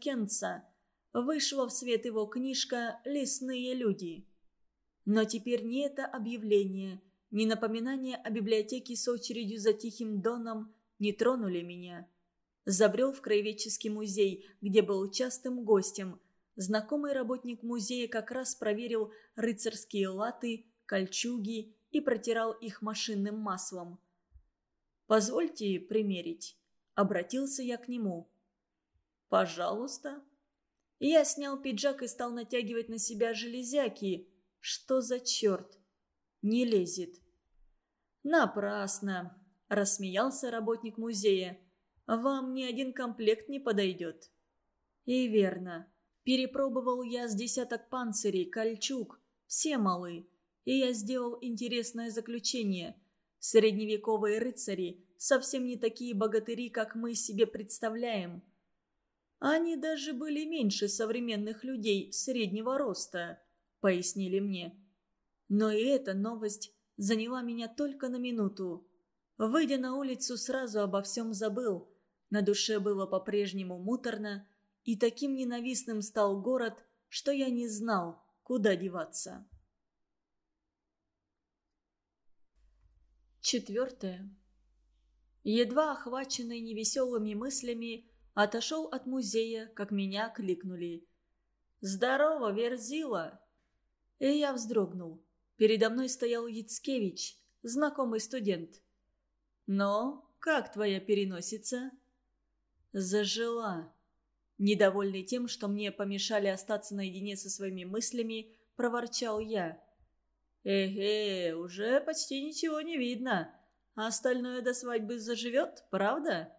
Кенца вышла в свет его книжка «Лесные люди». Но теперь ни это объявление, ни напоминание о библиотеке с очередью за Тихим Доном не тронули меня. Забрел в краеведческий музей, где был частым гостем. Знакомый работник музея как раз проверил рыцарские латы, кольчуги и протирал их машинным маслом. «Позвольте примерить», — обратился я к нему. «Пожалуйста». Я снял пиджак и стал натягивать на себя железяки. Что за черт? Не лезет. «Напрасно», – рассмеялся работник музея. «Вам ни один комплект не подойдет». И верно. Перепробовал я с десяток панцирей, кольчуг, все малы. И я сделал интересное заключение. Средневековые рыцари совсем не такие богатыри, как мы себе представляем. Они даже были меньше современных людей среднего роста, пояснили мне. Но и эта новость заняла меня только на минуту. Выйдя на улицу, сразу обо всем забыл. На душе было по-прежнему муторно, и таким ненавистным стал город, что я не знал, куда деваться. Четвертое. Едва охваченный невеселыми мыслями, отошел от музея, как меня кликнули. «Здорово, Верзила!» И я вздрогнул. Передо мной стоял Яцкевич, знакомый студент. «Но как твоя переносица?» «Зажила». Недовольный тем, что мне помешали остаться наедине со своими мыслями, проворчал я. «Эге, уже почти ничего не видно. А остальное до свадьбы заживет, правда?»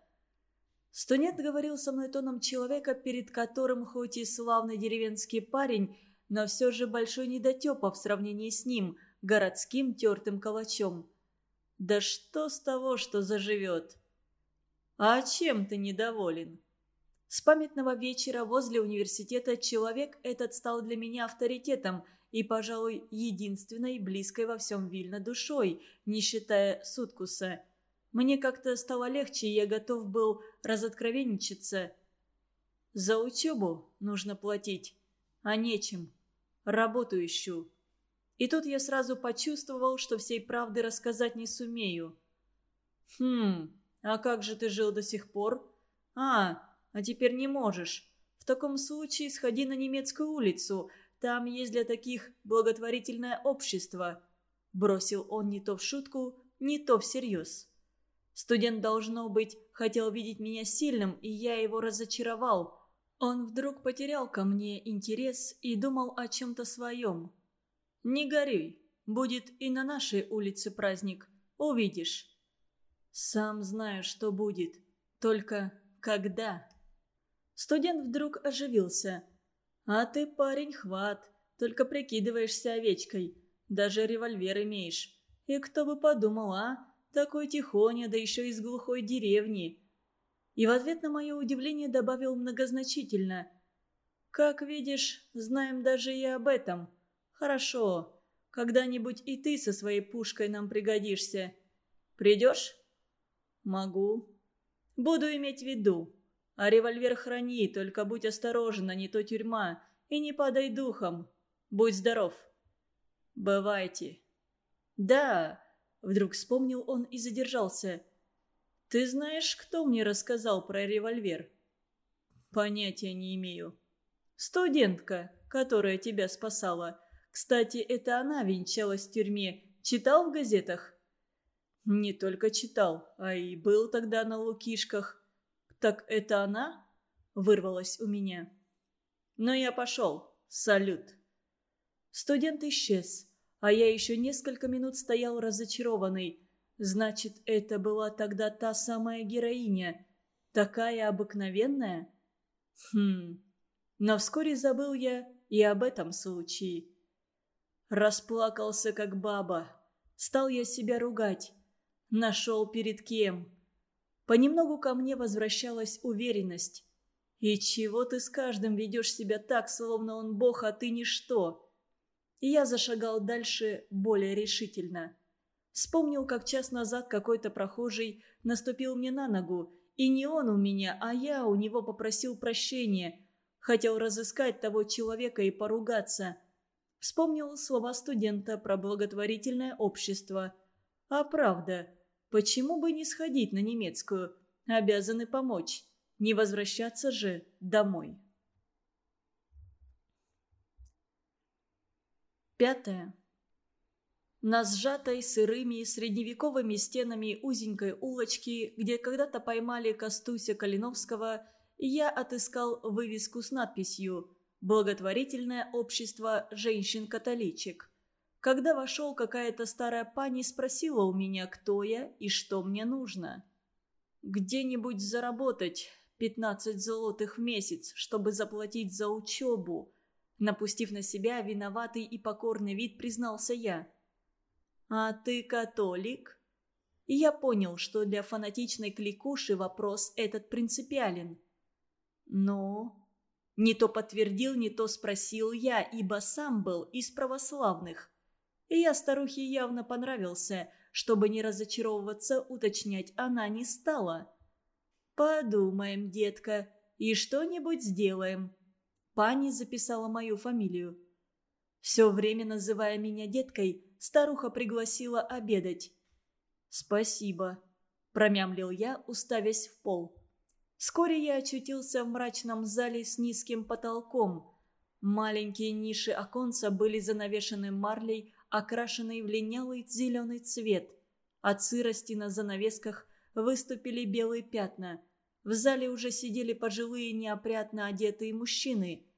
Студент говорил со мной тоном человека, перед которым хоть и славный деревенский парень, но все же большой недотепа в сравнении с ним, городским тертым калачом. Да что с того, что заживет? А чем ты недоволен? С памятного вечера возле университета человек этот стал для меня авторитетом и, пожалуй, единственной близкой во всем Вильно душой, не считая Суткуса. Мне как-то стало легче, и я готов был разоткровенничаться. За учебу нужно платить, а нечем. Работу ищу. И тут я сразу почувствовал, что всей правды рассказать не сумею. «Хм, а как же ты жил до сих пор?» «А, а теперь не можешь. В таком случае сходи на немецкую улицу. Там есть для таких благотворительное общество». Бросил он не то в шутку, не то всерьез. Студент, должно быть, хотел видеть меня сильным, и я его разочаровал. Он вдруг потерял ко мне интерес и думал о чем-то своем. «Не горюй, будет и на нашей улице праздник, увидишь». «Сам знаю, что будет, только когда?» Студент вдруг оживился. «А ты, парень, хват, только прикидываешься овечкой, даже револьвер имеешь. И кто бы подумал, а? Такой тихоня, да еще из глухой деревни и в ответ на мое удивление добавил многозначительно. «Как видишь, знаем даже и об этом. Хорошо, когда-нибудь и ты со своей пушкой нам пригодишься. Придешь?» «Могу. Буду иметь в виду. А револьвер храни, только будь осторожен, а не то тюрьма, и не падай духом. Будь здоров». «Бывайте». «Да», — вдруг вспомнил он и задержался. «Ты знаешь, кто мне рассказал про револьвер?» «Понятия не имею». «Студентка, которая тебя спасала. Кстати, это она венчалась в тюрьме. Читал в газетах?» «Не только читал, а и был тогда на Лукишках». «Так это она?» – вырвалась у меня. «Но я пошел. Салют». Студент исчез, а я еще несколько минут стоял разочарованный – Значит, это была тогда та самая героиня. Такая обыкновенная? Хм. Но вскоре забыл я и об этом случае. Расплакался, как баба. Стал я себя ругать. Нашел перед кем. Понемногу ко мне возвращалась уверенность. И чего ты с каждым ведешь себя так, словно он бог, а ты ничто? И я зашагал дальше более решительно. Вспомнил, как час назад какой-то прохожий наступил мне на ногу, И не он у меня, а я у него попросил прощения. Хотел разыскать того человека и поругаться. Вспомнил слова студента про благотворительное общество. А правда, почему бы не сходить на немецкую? Обязаны помочь. Не возвращаться же домой. Пятое. На сжатой сырыми средневековыми стенами узенькой улочки, где когда-то поймали Костуся Калиновского, я отыскал вывеску с надписью «Благотворительное общество женщин-католичек». Когда вошел, какая-то старая пани спросила у меня, кто я и что мне нужно. «Где-нибудь заработать 15 золотых в месяц, чтобы заплатить за учебу», напустив на себя виноватый и покорный вид, признался я – «А ты католик?» И я понял, что для фанатичной кликуши вопрос этот принципиален. «Ну?» Не то подтвердил, не то спросил я, ибо сам был из православных. И я старухе явно понравился, чтобы не разочаровываться, уточнять она не стала. «Подумаем, детка, и что-нибудь сделаем». Пани записала мою фамилию. Все время называя меня деткой, старуха пригласила обедать. «Спасибо», – промямлил я, уставясь в пол. Вскоре я очутился в мрачном зале с низким потолком. Маленькие ниши оконца были занавешены марлей, окрашенной в линялый зеленый цвет. От сырости на занавесках выступили белые пятна. В зале уже сидели пожилые неопрятно одетые мужчины –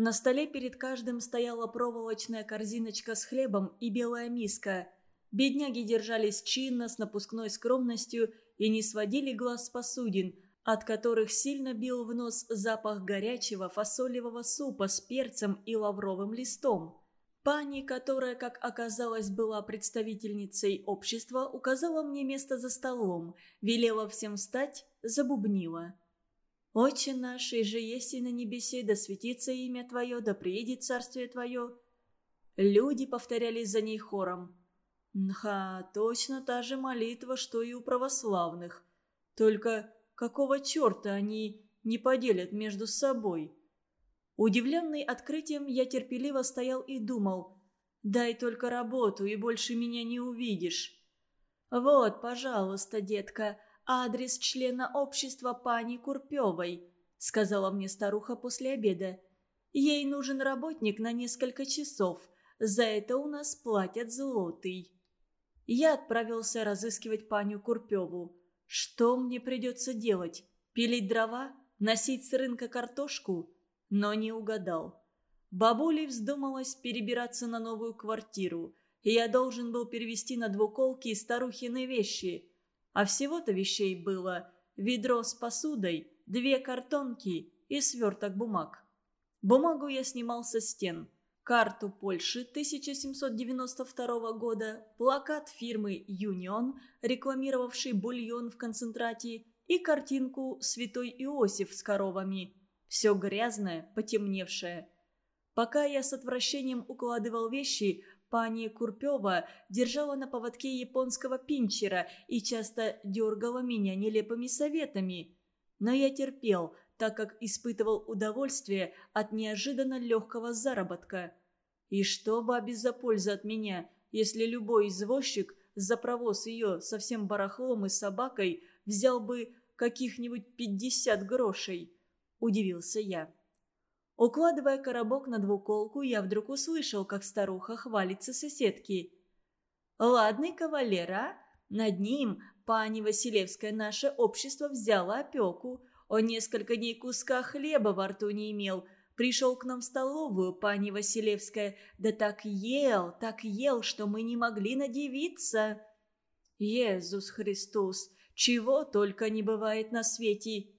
на столе перед каждым стояла проволочная корзиночка с хлебом и белая миска. Бедняги держались чинно, с напускной скромностью и не сводили глаз с посудин, от которых сильно бил в нос запах горячего фасолевого супа с перцем и лавровым листом. Пани, которая, как оказалось, была представительницей общества, указала мне место за столом, велела всем встать, забубнила. «Отче наш, и же есть и на небесе, да светится имя Твое, да приедет царствие Твое». Люди повторяли за ней хором. «Нха, точно та же молитва, что и у православных. Только какого черта они не поделят между собой?» Удивленный открытием, я терпеливо стоял и думал. «Дай только работу, и больше меня не увидишь». «Вот, пожалуйста, детка, адрес члена общества пани Курпевой», — сказала мне старуха после обеда. «Ей нужен работник на несколько часов. За это у нас платят злотый». Я отправился разыскивать паню Курпеву. Что мне придется делать? Пилить дрова? Носить с рынка картошку? Но не угадал. Бабулей вздумалась перебираться на новую квартиру, я должен был перевести на двуколки старухины вещи – а всего-то вещей было ведро с посудой, две картонки и сверток бумаг. Бумагу я снимал со стен. Карту Польши 1792 года, плакат фирмы «Юнион», рекламировавший бульон в концентрате, и картинку «Святой Иосиф с коровами». Все грязное, потемневшее. Пока я с отвращением укладывал вещи, Пани Курпева держала на поводке японского пинчера и часто дергала меня нелепыми советами. Но я терпел, так как испытывал удовольствие от неожиданно легкого заработка. И что бабе за польза от меня, если любой извозчик за провоз ее со всем барахлом и собакой взял бы каких-нибудь пятьдесят грошей? Удивился я. Укладывая коробок на двуколку, я вдруг услышал, как старуха хвалится соседки. «Ладный кавалер, а? Над ним пани Василевская наше общество взяло опеку. Он несколько дней куска хлеба во рту не имел. Пришел к нам в столовую, пани Василевская, да так ел, так ел, что мы не могли надевиться». «Иисус Христос, чего только не бывает на свете!»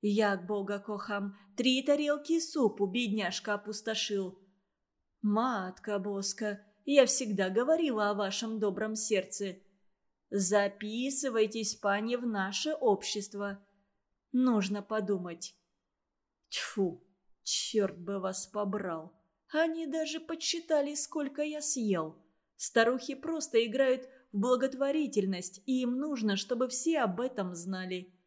Як Бога кохам, три тарелки супу бедняжка опустошил. Матка Боска, я всегда говорила о вашем добром сердце. Записывайтесь, пани, в наше общество. Нужно подумать. Тьфу, черт бы вас побрал. Они даже подсчитали, сколько я съел. Старухи просто играют в благотворительность, и им нужно, чтобы все об этом знали.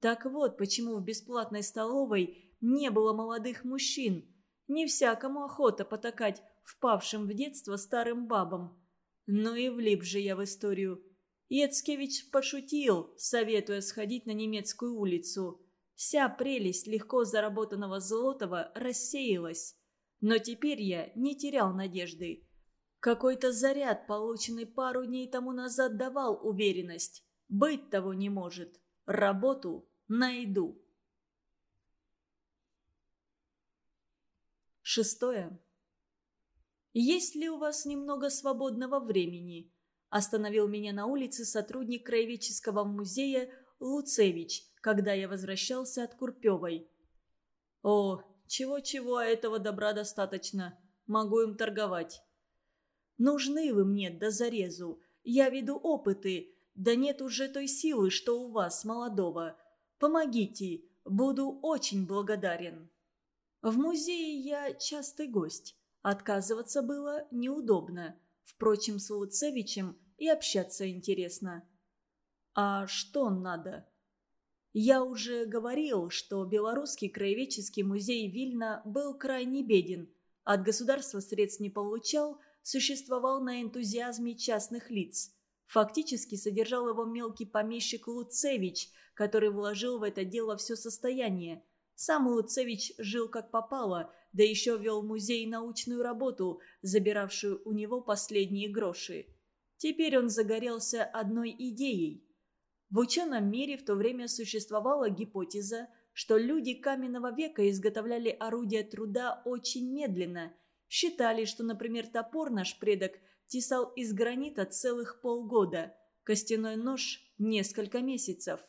Так вот, почему в бесплатной столовой не было молодых мужчин. Не всякому охота потакать впавшим в детство старым бабам. Ну и влип же я в историю. Яцкевич пошутил, советуя сходить на немецкую улицу. Вся прелесть легко заработанного золотого рассеялась. Но теперь я не терял надежды. Какой-то заряд, полученный пару дней тому назад, давал уверенность. Быть того не может. Работу найду. Шестое. «Есть ли у вас немного свободного времени?» Остановил меня на улице сотрудник Краеведческого музея Луцевич, когда я возвращался от Курпевой. «О, чего-чего, а этого добра достаточно. Могу им торговать». «Нужны вы мне до зарезу. Я веду опыты. Да нет уже той силы, что у вас, молодого. Помогите, буду очень благодарен». В музее я частый гость. Отказываться было неудобно. Впрочем, с Луцевичем и общаться интересно. А что надо? Я уже говорил, что Белорусский краеведческий музей Вильна был крайне беден. От государства средств не получал, существовал на энтузиазме частных лиц. Фактически содержал его мелкий помещик Луцевич, который вложил в это дело все состояние – сам Луцевич жил как попало, да еще вел музей научную работу, забиравшую у него последние гроши. Теперь он загорелся одной идеей. В ученом мире в то время существовала гипотеза, что люди каменного века изготовляли орудия труда очень медленно. Считали, что, например, топор наш предок тесал из гранита целых полгода, костяной нож – несколько месяцев.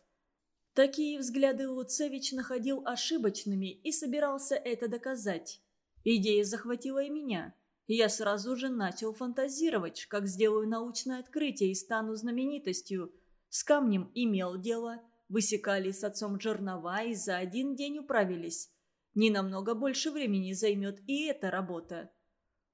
Такие взгляды Луцевич находил ошибочными и собирался это доказать. Идея захватила и меня. Я сразу же начал фантазировать, как сделаю научное открытие и стану знаменитостью. С камнем имел дело, высекали с отцом жернова и за один день управились. Не намного больше времени займет и эта работа.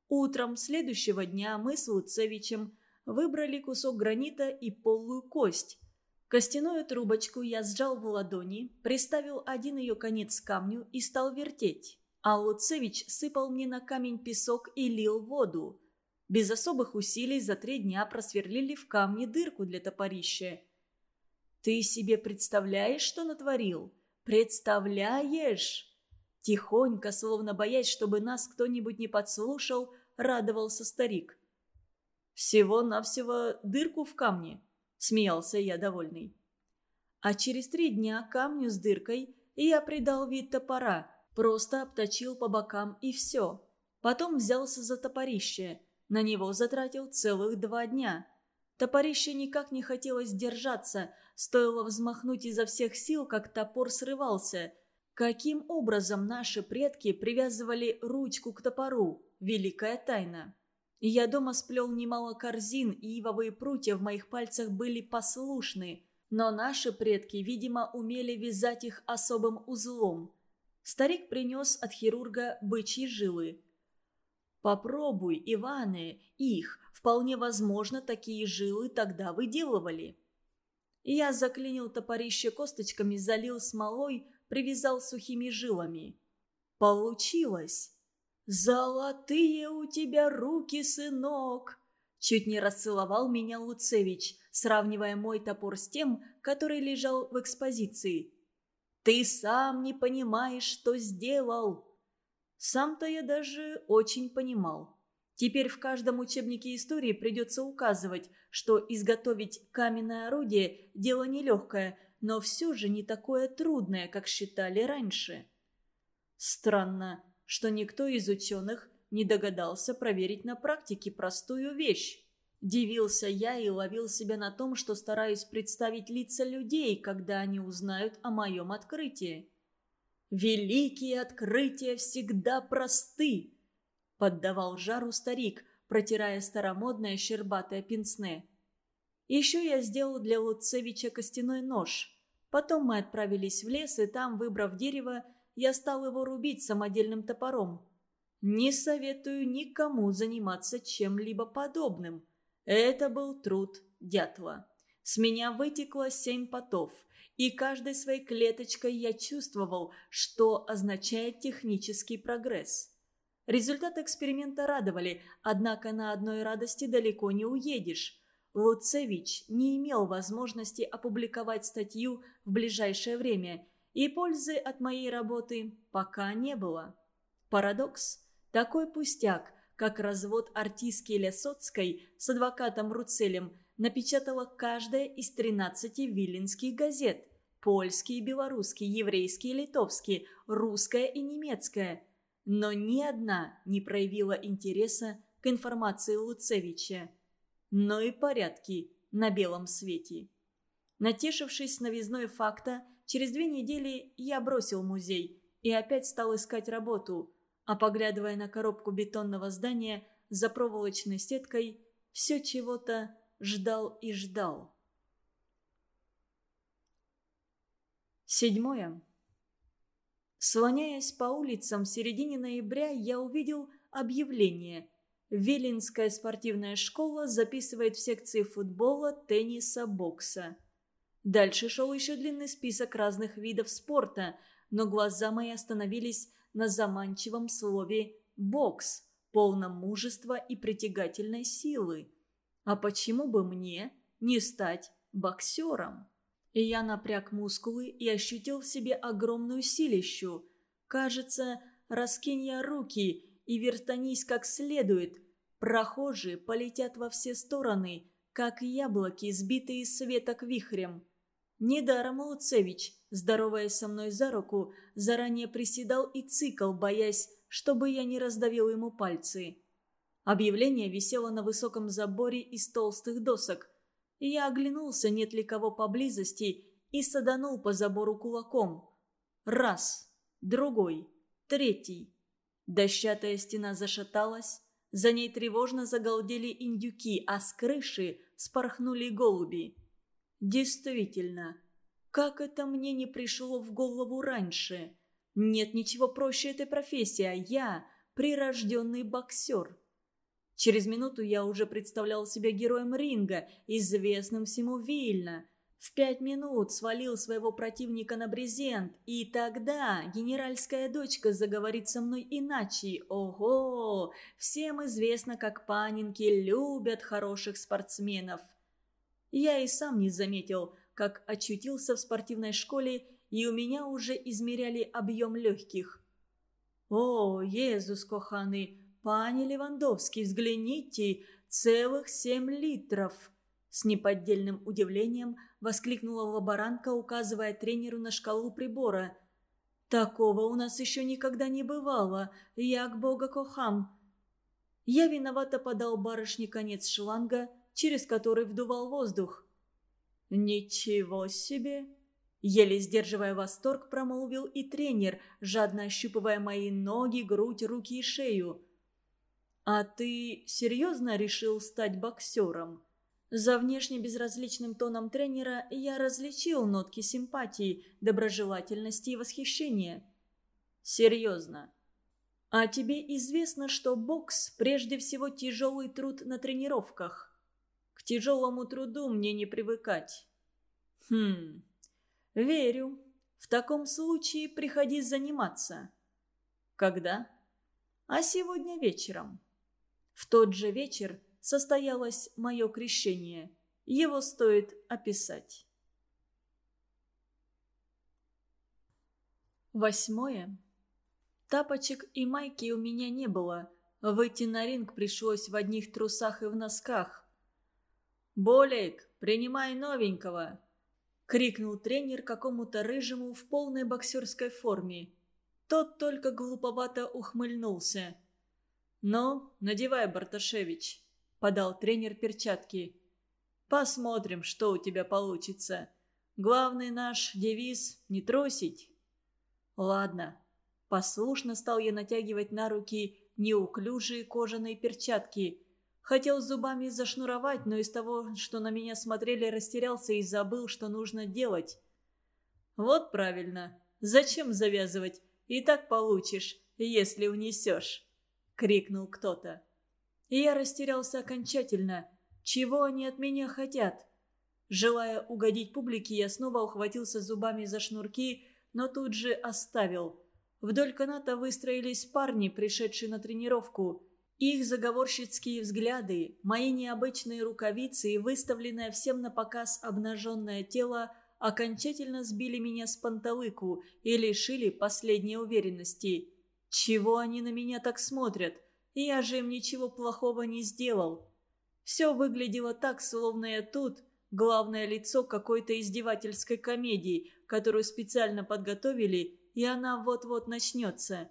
Утром следующего дня мы с Луцевичем выбрали кусок гранита и полую кость, Костяную трубочку я сжал в ладони, приставил один ее конец к камню и стал вертеть. А Луцевич сыпал мне на камень песок и лил воду. Без особых усилий за три дня просверлили в камне дырку для топорища. «Ты себе представляешь, что натворил? Представляешь?» Тихонько, словно боясь, чтобы нас кто-нибудь не подслушал, радовался старик. «Всего-навсего дырку в камне», – смеялся я довольный. А через три дня камню с дыркой я придал вид топора, просто обточил по бокам и все. Потом взялся за топорище. На него затратил целых два дня. Топорище никак не хотелось держаться, стоило взмахнуть изо всех сил, как топор срывался. Каким образом наши предки привязывали ручку к топору? Великая тайна. Я дома сплел немало корзин, и ивовые прутья в моих пальцах были послушны. Но наши предки, видимо, умели вязать их особым узлом. Старик принес от хирурга бычьи жилы. «Попробуй, Иваны, их, вполне возможно, такие жилы тогда выделывали». Я заклинил топорище косточками, залил смолой, привязал сухими жилами. Получилось! «Золотые у тебя руки, сынок!» Чуть не расцеловал меня Луцевич, сравнивая мой топор с тем, который лежал в экспозиции. «Ты сам не понимаешь, что сделал!» Сам-то я даже очень понимал. Теперь в каждом учебнике истории придется указывать, что изготовить каменное орудие – дело нелегкое, но все же не такое трудное, как считали раньше. Странно, что никто из ученых не догадался проверить на практике простую вещь. Дивился я и ловил себя на том, что стараюсь представить лица людей, когда они узнают о моем открытии. «Великие открытия всегда просты!» – поддавал жару старик, протирая старомодное щербатое пенсне. Еще я сделал для Луцевича костяной нож. Потом мы отправились в лес, и там, выбрав дерево, я стал его рубить самодельным топором. Не советую никому заниматься чем-либо подобным. Это был труд дятла. С меня вытекло семь потов, и каждой своей клеточкой я чувствовал, что означает технический прогресс. Результаты эксперимента радовали, однако на одной радости далеко не уедешь. Луцевич не имел возможности опубликовать статью в ближайшее время, и пользы от моей работы пока не было. Парадокс. Такой пустяк, как развод артистки Лесоцкой с адвокатом Руцелем, напечатала каждая из 13 виленских газет – польский, белорусский, еврейский, литовский, русская и немецкая. Но ни одна не проявила интереса к информации Луцевича. Но и порядки на белом свете. Натешившись новизной факта, через две недели я бросил музей и опять стал искать работу – а поглядывая на коробку бетонного здания за проволочной сеткой, все чего-то ждал и ждал. Седьмое. Слоняясь по улицам в середине ноября, я увидел объявление. Велинская спортивная школа записывает в секции футбола, тенниса, бокса. Дальше шел еще длинный список разных видов спорта, но глаза мои остановились на заманчивом слове «бокс», полном мужества и притягательной силы. А почему бы мне не стать боксером? И я напряг мускулы и ощутил в себе огромную силищу. Кажется, раскинь я руки и вертанись как следует. Прохожие полетят во все стороны, как яблоки, сбитые с веток вихрем. Недаром Луцевич, здороваясь со мной за руку, заранее приседал и цикл, боясь, чтобы я не раздавил ему пальцы. Объявление висело на высоком заборе из толстых досок. Я оглянулся, нет ли кого поблизости, и саданул по забору кулаком. Раз, другой, третий. Дощатая стена зашаталась, за ней тревожно загалдели индюки, а с крыши спорхнули голуби. Действительно, как это мне не пришло в голову раньше? Нет ничего проще этой профессии, а я прирожденный боксер. Через минуту я уже представлял себя героем ринга, известным всему Вильно. В пять минут свалил своего противника на брезент, и тогда генеральская дочка заговорит со мной иначе. Ого! Всем известно, как панинки любят хороших спортсменов. Я и сам не заметил, как очутился в спортивной школе, и у меня уже измеряли объем легких. «О, Иисус коханый, пани Левандовский, взгляните, целых семь литров!» С неподдельным удивлением воскликнула лаборантка, указывая тренеру на шкалу прибора. «Такого у нас еще никогда не бывало, як бога кохам!» Я виновато подал барышне конец шланга, через который вдувал воздух. «Ничего себе!» Еле сдерживая восторг, промолвил и тренер, жадно ощупывая мои ноги, грудь, руки и шею. «А ты серьезно решил стать боксером?» За внешне безразличным тоном тренера я различил нотки симпатии, доброжелательности и восхищения. «Серьезно. А тебе известно, что бокс прежде всего тяжелый труд на тренировках?» тяжелому труду мне не привыкать». «Хм, верю. В таком случае приходи заниматься». «Когда?» «А сегодня вечером». В тот же вечер состоялось мое крещение. Его стоит описать. Восьмое. Тапочек и майки у меня не было. Выйти на ринг пришлось в одних трусах и в носках. «Болик, принимай новенького!» — крикнул тренер какому-то рыжему в полной боксерской форме. Тот только глуповато ухмыльнулся. «Ну, надевай, Барташевич», — подал тренер перчатки. «Посмотрим, что у тебя получится. Главный наш девиз — не трусить». «Ладно». Послушно стал я натягивать на руки неуклюжие кожаные перчатки — Хотел зубами зашнуровать, но из того, что на меня смотрели, растерялся и забыл, что нужно делать. «Вот правильно. Зачем завязывать? И так получишь, если унесешь!» — крикнул кто-то. И я растерялся окончательно. Чего они от меня хотят? Желая угодить публике, я снова ухватился зубами за шнурки, но тут же оставил. Вдоль каната выстроились парни, пришедшие на тренировку. Их заговорщицкие взгляды, мои необычные рукавицы и выставленное всем на показ обнаженное тело окончательно сбили меня с панталыку и лишили последней уверенности. Чего они на меня так смотрят? Я же им ничего плохого не сделал. Все выглядело так, словно я тут главное лицо какой-то издевательской комедии, которую специально подготовили, и она вот-вот начнется.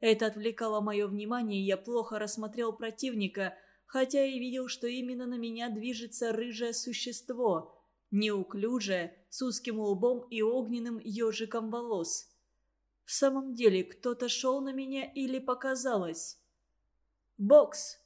Это отвлекало мое внимание, и я плохо рассмотрел противника, хотя и видел, что именно на меня движется рыжее существо, неуклюжее, с узким лбом и огненным ежиком волос. В самом деле, кто-то шел на меня или показалось? Бокс.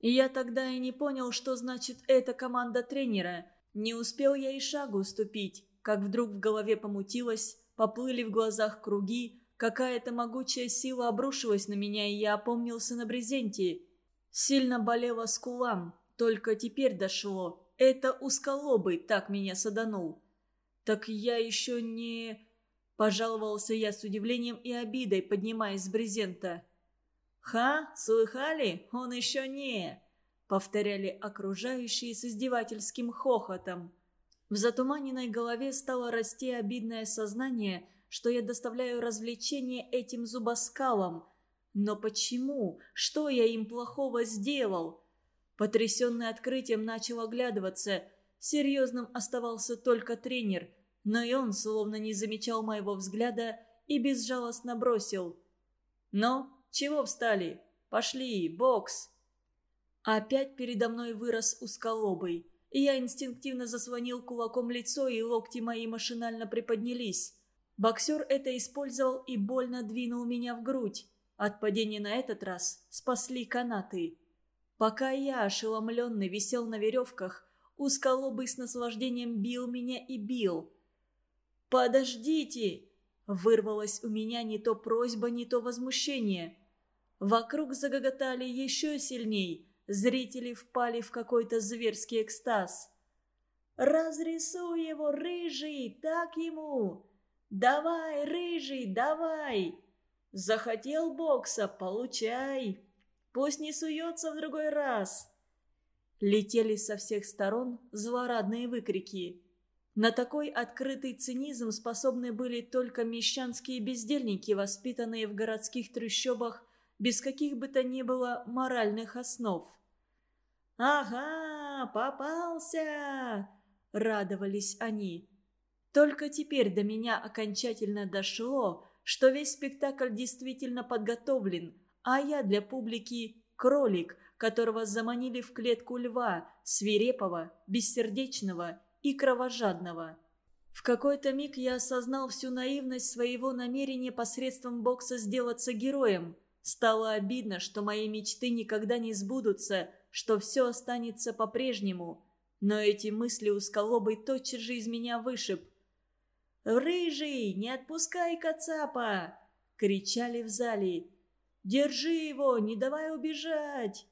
И я тогда и не понял, что значит эта команда тренера. Не успел я и шагу ступить, как вдруг в голове помутилось, поплыли в глазах круги, какая-то могучая сила обрушилась на меня, и я опомнился на брезенте. Сильно болела скулам, только теперь дошло. Это узколобый так меня саданул. Так я еще не... Пожаловался я с удивлением и обидой, поднимаясь с брезента. «Ха, слыхали? Он еще не...» Повторяли окружающие с издевательским хохотом. В затуманенной голове стало расти обидное сознание, что я доставляю развлечение этим зубоскалам. Но почему? Что я им плохого сделал? Потрясенный открытием начал оглядываться. Серьезным оставался только тренер, но и он словно не замечал моего взгляда и безжалостно бросил. «Ну, чего встали? Пошли, бокс!» Опять передо мной вырос узколобый. И я инстинктивно заслонил кулаком лицо, и локти мои машинально приподнялись. Боксер это использовал и больно двинул меня в грудь. От падения на этот раз спасли канаты. Пока я, ошеломленный, висел на веревках, узколобый с наслаждением бил меня и бил. «Подождите!» – вырвалась у меня не то просьба, не то возмущение. Вокруг загоготали еще сильней – Зрители впали в какой-то зверский экстаз. «Разрисуй его, рыжий, так ему! Давай, рыжий, давай! Захотел бокса, получай! Пусть не суется в другой раз!» Летели со всех сторон злорадные выкрики. На такой открытый цинизм способны были только мещанские бездельники, воспитанные в городских трущобах без каких бы то ни было моральных основ. «Ага, попался!» – радовались они. Только теперь до меня окончательно дошло, что весь спектакль действительно подготовлен, а я для публики – кролик, которого заманили в клетку льва, свирепого, бессердечного и кровожадного. В какой-то миг я осознал всю наивность своего намерения посредством бокса сделаться героем. Стало обидно, что мои мечты никогда не сбудутся – что все останется по-прежнему. Но эти мысли узколобый тотчас же из меня вышиб. «Рыжий, не отпускай Кацапа!» — кричали в зале. «Держи его, не давай убежать!»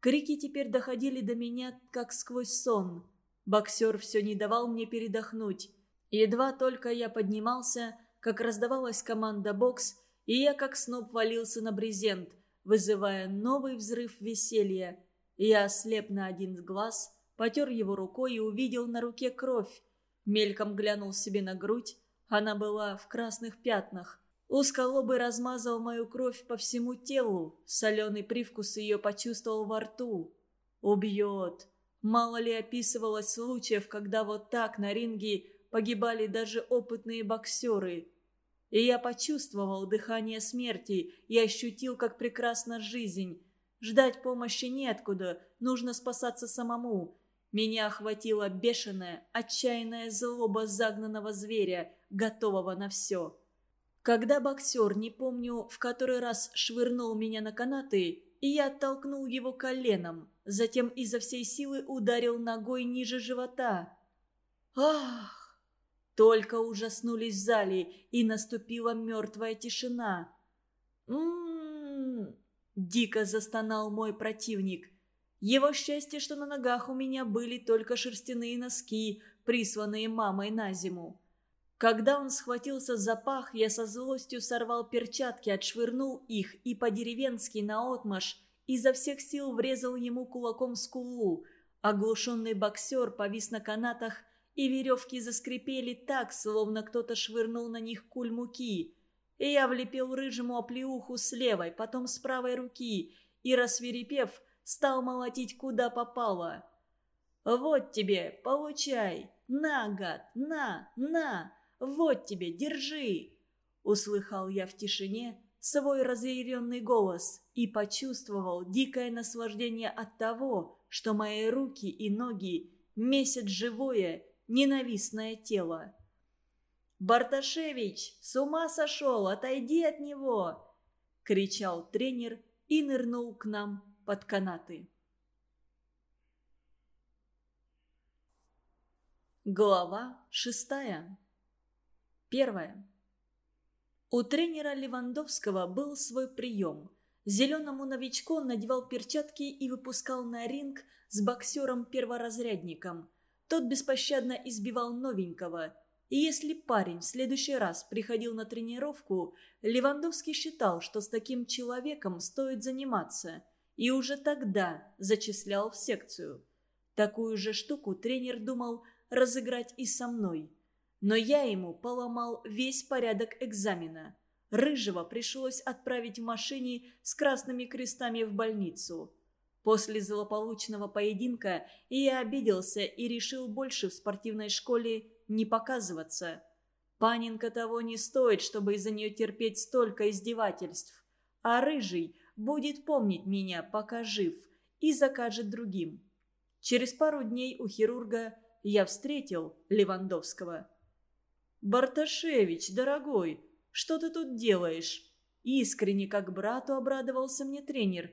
Крики теперь доходили до меня, как сквозь сон. Боксер все не давал мне передохнуть. Едва только я поднимался, как раздавалась команда «бокс», и я как сноп валился на брезент, вызывая новый взрыв веселья. Я ослеп на один глаз, потер его рукой и увидел на руке кровь. Мельком глянул себе на грудь. Она была в красных пятнах. Узколобый размазал мою кровь по всему телу. Соленый привкус ее почувствовал во рту. Убьет. Мало ли описывалось случаев, когда вот так на ринге погибали даже опытные боксеры. И я почувствовал дыхание смерти и ощутил, как прекрасна жизнь. Ждать помощи неоткуда, нужно спасаться самому. Меня охватила бешеная, отчаянная злоба загнанного зверя, готового на все. Когда боксер, не помню, в который раз швырнул меня на канаты, и я оттолкнул его коленом, затем изо всей силы ударил ногой ниже живота. Ах! Только ужаснулись в зале, и наступила мертвая тишина. М-м-м! Дико застонал мой противник. Его счастье, что на ногах у меня были только шерстяные носки, присланные мамой на зиму. Когда он схватился за пах, я со злостью сорвал перчатки, отшвырнул их и по-деревенски наотмашь изо всех сил врезал ему кулаком в скулу. Оглушенный боксер повис на канатах, и веревки заскрипели так, словно кто-то швырнул на них куль муки. И я влепил рыжему оплеуху с левой, потом с правой руки, и, рассверепев, стал молотить куда попало. «Вот тебе, получай! На, гад, на, на! Вот тебе, держи!» Услыхал я в тишине свой разъяренный голос и почувствовал дикое наслаждение от того, что мои руки и ноги месят живое, ненавистное тело. «Барташевич, с ума сошел, отойди от него!» — кричал тренер и нырнул к нам под канаты. Глава шестая. Первая. У тренера Левандовского был свой прием. Зеленому новичку он надевал перчатки и выпускал на ринг с боксером-перворазрядником. Тот беспощадно избивал новенького. И если парень в следующий раз приходил на тренировку, Левандовский считал, что с таким человеком стоит заниматься. И уже тогда зачислял в секцию. Такую же штуку тренер думал разыграть и со мной – но я ему поломал весь порядок экзамена. Рыжего пришлось отправить в машине с красными крестами в больницу. После злополучного поединка я обиделся и решил больше в спортивной школе не показываться. Панинка того не стоит, чтобы из-за нее терпеть столько издевательств. А Рыжий будет помнить меня, пока жив, и закажет другим. Через пару дней у хирурга я встретил Левандовского. «Барташевич, дорогой, что ты тут делаешь?» Искренне, как брату, обрадовался мне тренер.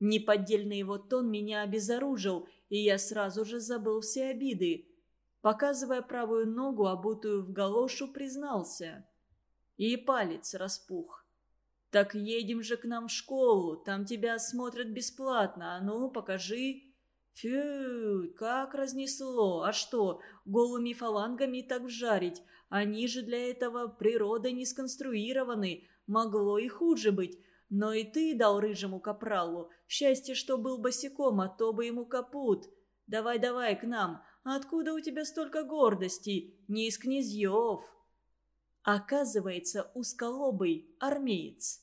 Неподдельный его тон меня обезоружил, и я сразу же забыл все обиды. Показывая правую ногу, обутую в галошу, признался. И палец распух. «Так едем же к нам в школу, там тебя осмотрят бесплатно, а ну, покажи». «Фу, как разнесло! А что, голыми фалангами так вжарить? Они же для этого природой не сконструированы. Могло и хуже быть. Но и ты дал рыжему капралу. Счастье, что был босиком, а то бы ему капут. Давай-давай к нам. Откуда у тебя столько гордости? Не из князьев. Оказывается, узколобый армеец.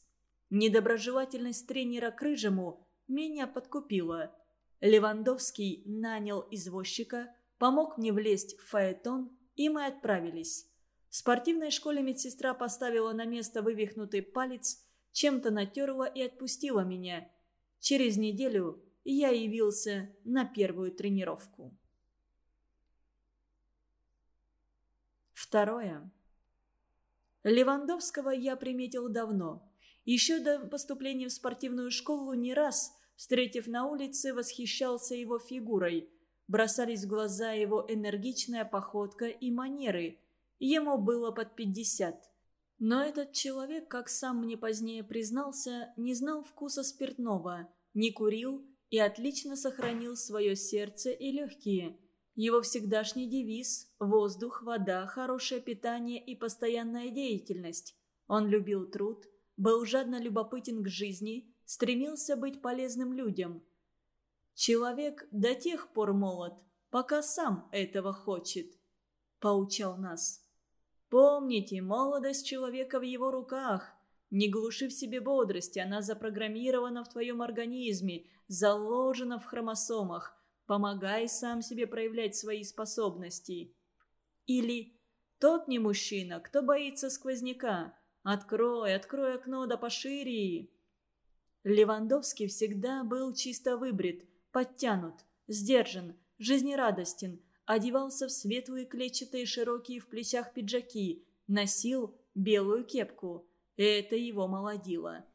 Недоброжелательность тренера к рыжему меня подкупила. Левандовский нанял извозчика, помог мне влезть в фаэтон, и мы отправились. В спортивной школе медсестра поставила на место вывихнутый палец, чем-то натерла и отпустила меня. Через неделю я явился на первую тренировку. Второе. Левандовского я приметил давно. Еще до поступления в спортивную школу не раз, встретив на улице, восхищался его фигурой. Бросались в глаза его энергичная походка и манеры – Ему было под пятьдесят. Но этот человек, как сам мне позднее признался, не знал вкуса спиртного, не курил и отлично сохранил свое сердце и легкие. Его всегдашний девиз – воздух, вода, хорошее питание и постоянная деятельность. Он любил труд, был жадно любопытен к жизни, стремился быть полезным людям. Человек до тех пор молод, пока сам этого хочет, поучал нас. Помните, молодость человека в его руках. Не глуши в себе бодрости, она запрограммирована в твоем организме, заложена в хромосомах. Помогай сам себе проявлять свои способности. Или тот не мужчина, кто боится сквозняка. Открой, открой окно да пошире. Левандовский всегда был чисто выбрит, подтянут, сдержан, жизнерадостен – одевался в светлые клетчатые широкие в плечах пиджаки, носил белую кепку. Это его молодило.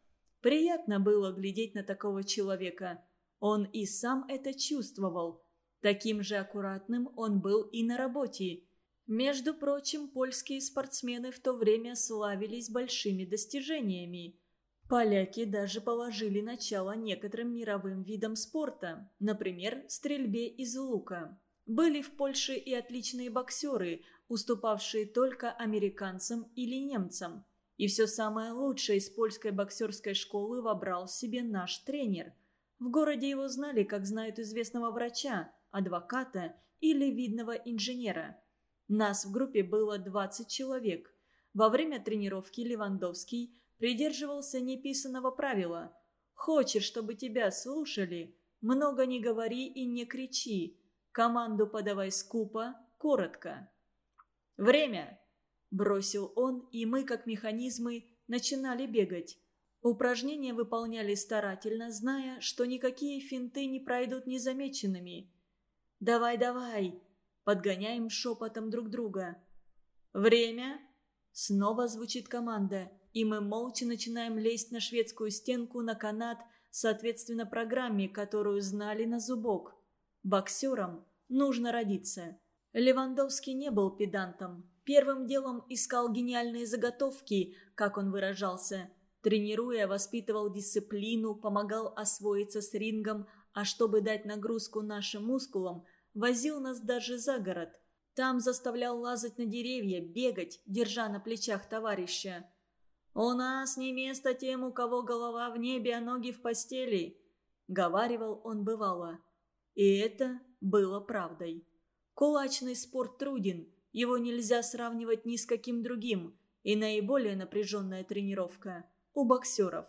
Приятно было глядеть на такого человека. Он и сам это чувствовал. Таким же аккуратным он был и на работе. Между прочим, польские спортсмены в то время славились большими достижениями. Поляки даже положили начало некоторым мировым видам спорта, например, стрельбе из лука. Были в Польше и отличные боксеры, уступавшие только американцам или немцам. И все самое лучшее из польской боксерской школы вобрал себе наш тренер. В городе его знали, как знают известного врача, адвоката или видного инженера. Нас в группе было 20 человек. Во время тренировки Левандовский придерживался неписанного правила. «Хочешь, чтобы тебя слушали? Много не говори и не кричи. Команду подавай скупо, коротко». «Время!» – бросил он, и мы, как механизмы, начинали бегать. Упражнения выполняли старательно, зная, что никакие финты не пройдут незамеченными. «Давай, давай!» – подгоняем шепотом друг друга. «Время!» – снова звучит команда – и мы молча начинаем лезть на шведскую стенку на канат, соответственно программе, которую знали на зубок. Боксерам нужно родиться. Левандовский не был педантом. Первым делом искал гениальные заготовки, как он выражался. Тренируя, воспитывал дисциплину, помогал освоиться с рингом, а чтобы дать нагрузку нашим мускулам, возил нас даже за город. Там заставлял лазать на деревья, бегать, держа на плечах товарища. «У нас не место тем, у кого голова в небе, а ноги в постели», — говаривал он бывало. И это было правдой. Кулачный спорт труден, его нельзя сравнивать ни с каким другим, и наиболее напряженная тренировка у боксеров.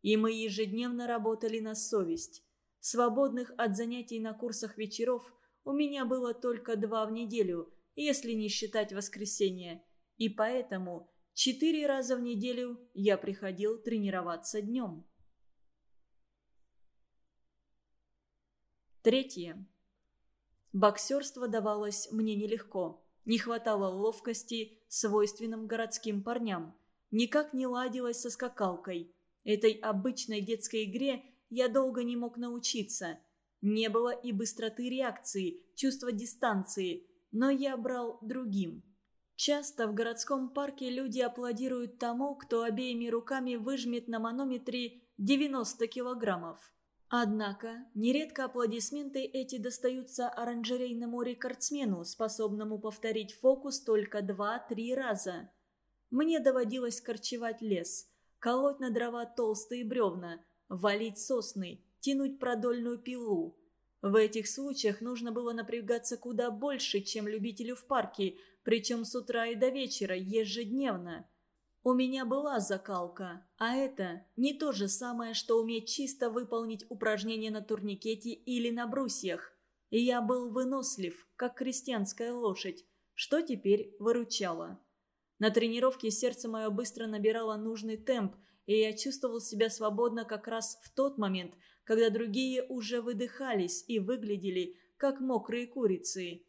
И мы ежедневно работали на совесть. Свободных от занятий на курсах вечеров у меня было только два в неделю, если не считать воскресенье. И поэтому Четыре раза в неделю я приходил тренироваться днем. Третье. Боксерство давалось мне нелегко. Не хватало ловкости свойственным городским парням. Никак не ладилось со скакалкой. Этой обычной детской игре я долго не мог научиться. Не было и быстроты реакции, чувства дистанции, но я брал другим. Часто в городском парке люди аплодируют тому, кто обеими руками выжмет на манометре 90 килограммов. Однако, нередко аплодисменты эти достаются оранжерейному рекордсмену, способному повторить фокус только 2-3 раза. Мне доводилось корчевать лес, колоть на дрова толстые бревна, валить сосны, тянуть продольную пилу. В этих случаях нужно было напрягаться куда больше, чем любителю в парке – причем с утра и до вечера, ежедневно. У меня была закалка, а это не то же самое, что уметь чисто выполнить упражнение на турникете или на брусьях. И я был вынослив, как крестьянская лошадь, что теперь выручало. На тренировке сердце мое быстро набирало нужный темп, и я чувствовал себя свободно как раз в тот момент, когда другие уже выдыхались и выглядели, как мокрые курицы.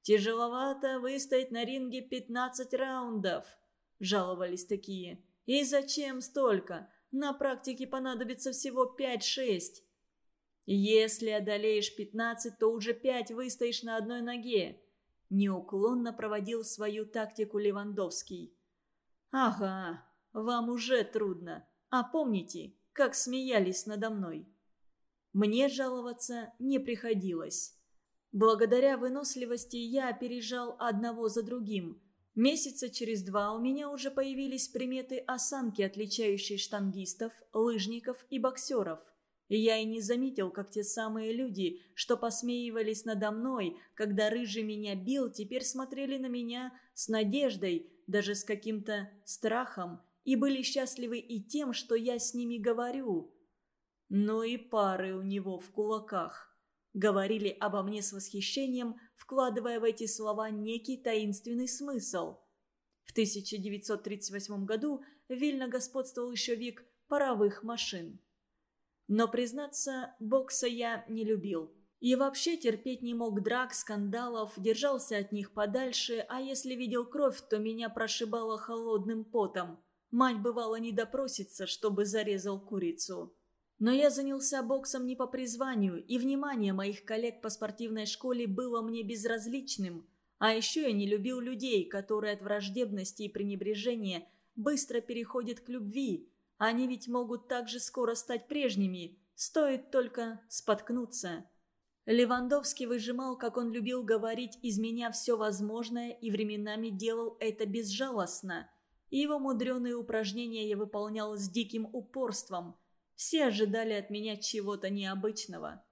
«Тяжеловато выстоять на ринге 15 раундов», – жаловались такие. «И зачем столько? На практике понадобится всего 5-6». «Если одолеешь 15, то уже 5 выстоишь на одной ноге», – неуклонно проводил свою тактику Левандовский. «Ага, вам уже трудно. А помните, как смеялись надо мной?» Мне жаловаться не приходилось. Благодаря выносливости я опережал одного за другим. Месяца через два у меня уже появились приметы осанки, отличающие штангистов, лыжников и боксеров. И я и не заметил, как те самые люди, что посмеивались надо мной, когда рыжий меня бил, теперь смотрели на меня с надеждой, даже с каким-то страхом, и были счастливы и тем, что я с ними говорю. Ну и пары у него в кулаках говорили обо мне с восхищением, вкладывая в эти слова некий таинственный смысл. В 1938 году Вильно господствовал еще век паровых машин. Но, признаться, бокса я не любил. И вообще терпеть не мог драк, скандалов, держался от них подальше, а если видел кровь, то меня прошибало холодным потом. Мать бывала не допросится, чтобы зарезал курицу. Но я занялся боксом не по призванию, и внимание моих коллег по спортивной школе было мне безразличным. А еще я не любил людей, которые от враждебности и пренебрежения быстро переходят к любви. Они ведь могут так же скоро стать прежними, стоит только споткнуться. Левандовский выжимал, как он любил говорить, из меня все возможное и временами делал это безжалостно. Его мудреные упражнения я выполнял с диким упорством. Все ожидали от меня чего-то необычного.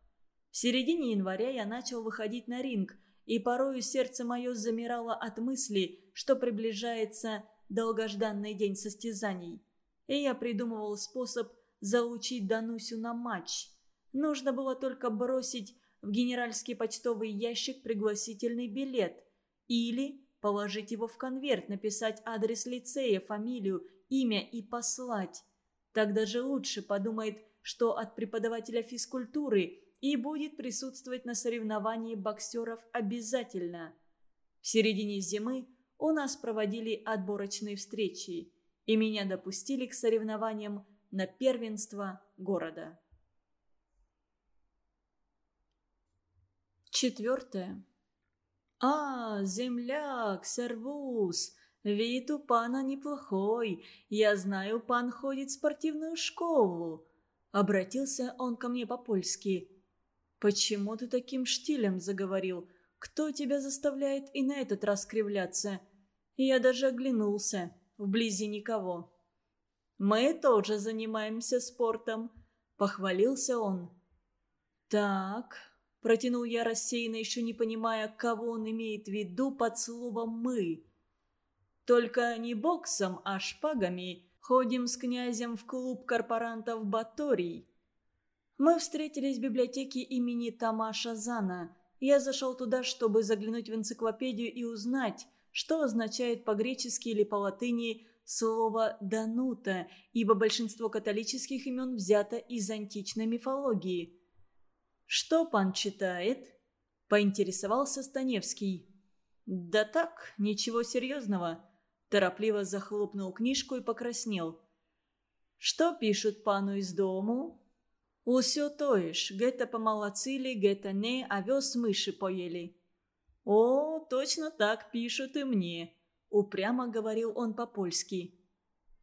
В середине января я начал выходить на ринг, и порою сердце мое замирало от мысли, что приближается долгожданный день состязаний. И я придумывал способ заучить Данусю на матч. Нужно было только бросить в генеральский почтовый ящик пригласительный билет или положить его в конверт, написать адрес лицея, фамилию, имя и послать. Тогда же лучше подумает, что от преподавателя физкультуры – и будет присутствовать на соревновании боксеров обязательно. В середине зимы у нас проводили отборочные встречи, и меня допустили к соревнованиям на первенство города. Четвертое. «А, земляк, сервус, вид у пана неплохой. Я знаю, пан ходит в спортивную школу». Обратился он ко мне по-польски. «Почему ты таким штилем заговорил? Кто тебя заставляет и на этот раз кривляться?» Я даже оглянулся. Вблизи никого. «Мы тоже занимаемся спортом», — похвалился он. «Так», — протянул я рассеянно, еще не понимая, кого он имеет в виду под словом «мы». «Только не боксом, а шпагами. Ходим с князем в клуб корпорантов «Баторий». Мы встретились в библиотеке имени Тамаша Зана. Я зашел туда, чтобы заглянуть в энциклопедию и узнать, что означает по-гречески или по латыни слово «данута», ибо большинство католических имен взято из античной мифологии. «Что пан читает?» – поинтересовался Станевский. «Да так, ничего серьезного», – торопливо захлопнул книжку и покраснел. «Что пишут пану из дому?» «Усё то ж, где-то помолодцили, где-то не, а вес мыши поели». «О, точно так пишут и мне», — упрямо говорил он по-польски.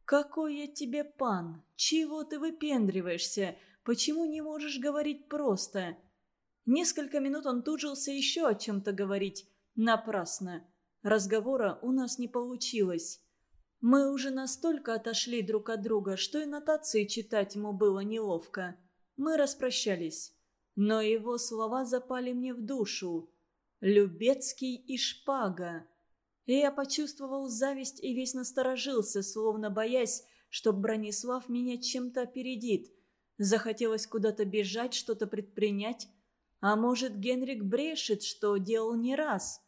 «Какой я тебе пан? Чего ты выпендриваешься? Почему не можешь говорить просто?» Несколько минут он тужился еще о чем-то говорить. Напрасно. Разговора у нас не получилось. Мы уже настолько отошли друг от друга, что и нотации читать ему было неловко. Мы распрощались. Но его слова запали мне в душу. Любецкий и шпага. И я почувствовал зависть и весь насторожился, словно боясь, что Бронислав меня чем-то опередит. Захотелось куда-то бежать, что-то предпринять. А может, Генрик брешет, что делал не раз.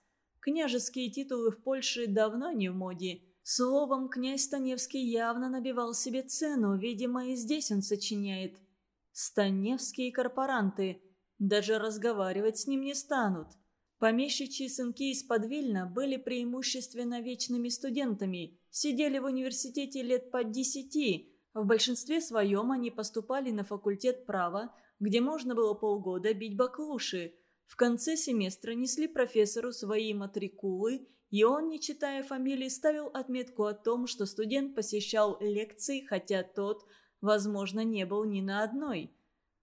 Княжеские титулы в Польше давно не в моде. Словом, князь Станевский явно набивал себе цену, видимо, и здесь он сочиняет. Станевские корпоранты. Даже разговаривать с ним не станут. Помещичьи сынки из-под Вильна были преимущественно вечными студентами, сидели в университете лет по десяти. В большинстве своем они поступали на факультет права, где можно было полгода бить баклуши. В конце семестра несли профессору свои матрикулы, и он, не читая фамилии, ставил отметку о том, что студент посещал лекции, хотя тот – возможно, не был ни на одной.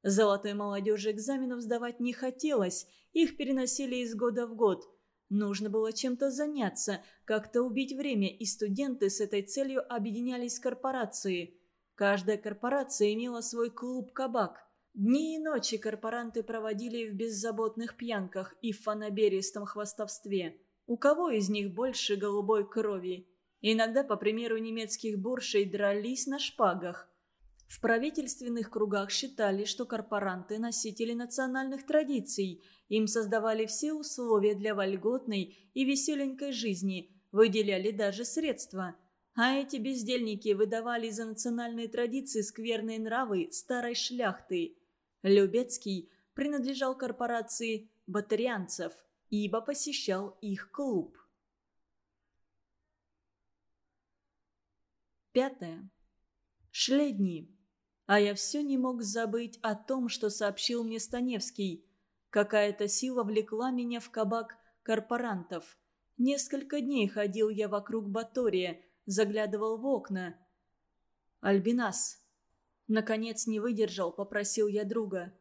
Золотой молодежи экзаменов сдавать не хотелось, их переносили из года в год. Нужно было чем-то заняться, как-то убить время, и студенты с этой целью объединялись в корпорации. Каждая корпорация имела свой клуб-кабак. Дни и ночи корпоранты проводили в беззаботных пьянках и в фанаберистом хвастовстве. У кого из них больше голубой крови? Иногда, по примеру немецких буршей, дрались на шпагах. В правительственных кругах считали, что корпоранты – носители национальных традиций. Им создавали все условия для вольготной и веселенькой жизни, выделяли даже средства. А эти бездельники выдавали за национальные традиции скверные нравы старой шляхты. Любецкий принадлежал корпорации батарианцев, ибо посещал их клуб. Пятое. Шли дни. А я все не мог забыть о том, что сообщил мне Станевский. Какая-то сила влекла меня в кабак корпорантов. Несколько дней ходил я вокруг Батория, заглядывал в окна. «Альбинас, Наконец не выдержал, попросил я друга.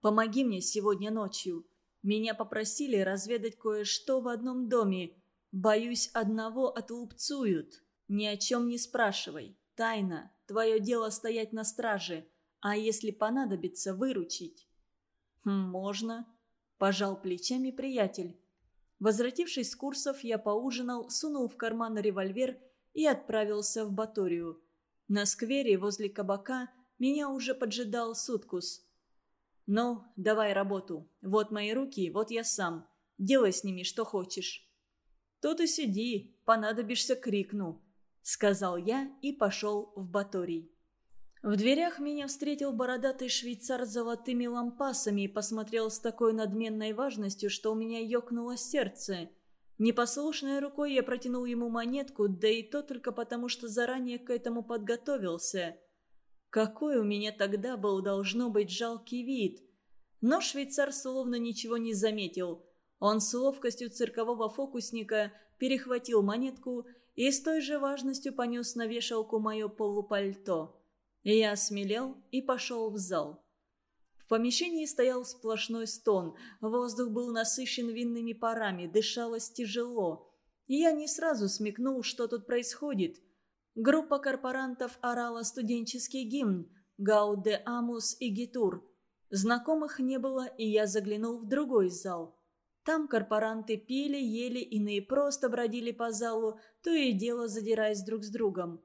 «Помоги мне сегодня ночью. Меня попросили разведать кое-что в одном доме. Боюсь, одного отлупцуют. Ни о чем не спрашивай. Тайна. Твое дело стоять на страже. А если понадобится, выручить». «Хм, «Можно», – пожал плечами приятель. Возвратившись с курсов, я поужинал, сунул в карман револьвер и отправился в Баторию. На сквере возле кабака меня уже поджидал Суткус. «Ну, давай работу. Вот мои руки, вот я сам. Делай с ними что хочешь». «Тут и сиди, понадобишься крикну», — сказал я и пошел в Баторий. В дверях меня встретил бородатый швейцар с золотыми лампасами и посмотрел с такой надменной важностью, что у меня ёкнуло сердце. Непослушной рукой я протянул ему монетку, да и то только потому, что заранее к этому подготовился. Какой у меня тогда был, должно быть, жалкий вид. Но швейцар словно ничего не заметил. Он с ловкостью циркового фокусника перехватил монетку и с той же важностью понес на вешалку мое полупальто. Я осмелел и пошел в зал. В помещении стоял сплошной стон, воздух был насыщен винными парами, дышалось тяжело. Я не сразу смекнул, что тут происходит. Группа корпорантов орала студенческий гимн «Гауде Амус и Гитур». Знакомых не было, и я заглянул в другой зал. Там корпоранты пили, ели, иные просто бродили по залу, то и дело задираясь друг с другом.